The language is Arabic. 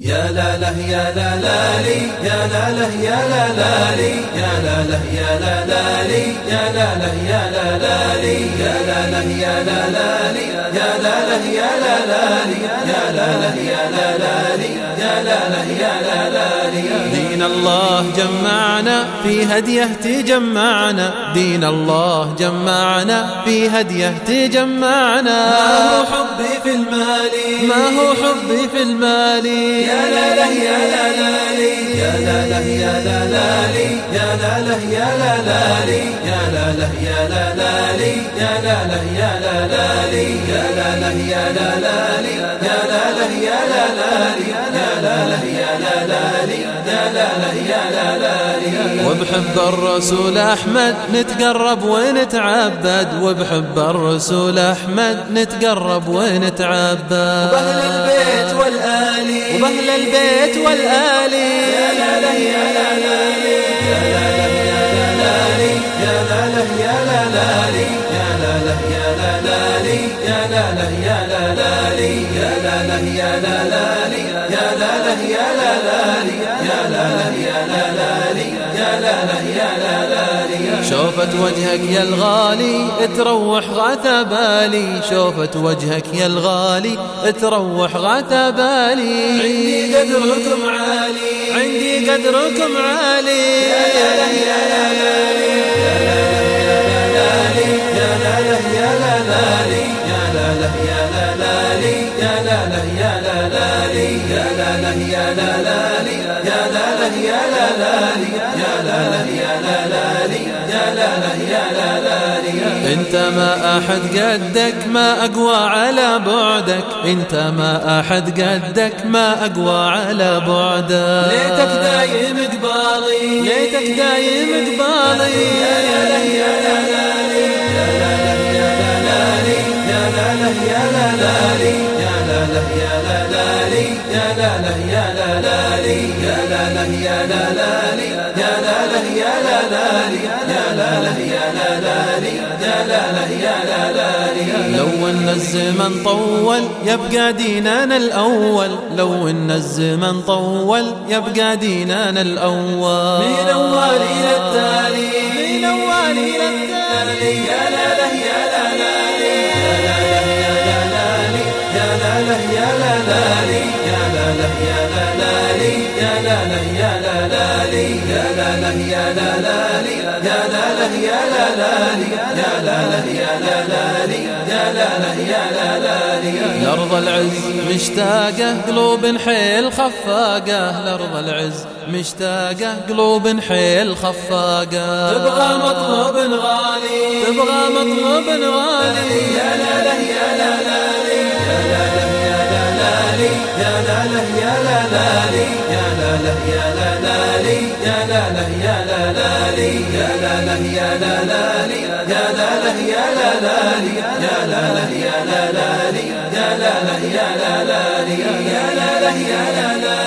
يا لا له يا لا لا لي يا لا له يا لا لا لي يا لا له يا لا لا لي يا لا له يا لا لا لي يا لا له يا لا لا لي يا لا له يا لا لا يا لا له يا لا لا يا لا له يا لا لا دين الله جمعنا في هديه تجمعنا دين الله جمعنا في هديه تجمعنا ما هو حبي في المال ما هو حبي في المال يا لا له يا لا لا يا لا له يا لا لا يا لا له يا لا لا يا لا له يا لا لا يا لا له يا لا لا يا لا له يا لا لا لي يا لا يا لا لا لي يا لا له يا لا لا لي يا لا له يا لا لا لي وبحب الرسول أحمد نتقرب ونتعبد وبحب الرسول أحمد نتقرب ونتعبد. وبأهل البيت والآلي. وبأهل البيت والآلي. يا لا يا لا لا يا لا يا لا لا يا لا يا لا لا يا لا يا لا لا يا لا يا لا لا شوفت وجهك يا الغالي تروح غثى بالي شوفت وجهك يا الغالي تروح غثى بالي عندي قدركم عالي عندي قدركم عالي يا لا له يا لا لا يا لا لا لي يا لا يا لا لا لي يا لا له يا لا لا لي يا لا يا لا لا لي يا لا يا لا لا لي انت ما احد قدك ما اقوى على بعدك. انت ما احد قدك ما اقوى على بعدك. ليتك دايم قبالي ليتك دايم قبالي يا لا له يا لا لا لي يا لا له يا لا لا لي يا لا له يا لا لا لي لا يا لا لا لي يا لا له يا لا لا لي يا لا له يا لا لا لي يا لا له يا لا لا لي يا لا له يا لا لا لي يا لا له يا لا لا لي لو أن الزمن طول يبقى ديننا الأول. لو أن الزمن طول يبقى ديننا الأول. من اول إلى التالي من اول إلى التالي يا لا لا لي يا لا له يا لا لا لي يا لا له يا لا لا لي يا لا له يا لا لا لي يا لا له يا لا لا لي يا لا له يا لا لا لي لأرض العز مشتاقة قلوب حيل خفاقة. لأرض العز مشتاقة قلوب حيل خفاقة. تبغى مطلوب غالي. تبغى مطلوب غالي. يا لا له يا لا لا يا لا لا لي يا لا له يا لا لا لي يا لا له يا لا لا لي يا لا له يا لا لا لي يا لا له يا لا لا لي يا لا له يا لا لا لي يا لا له يا لا لا لي يا لا له يا لا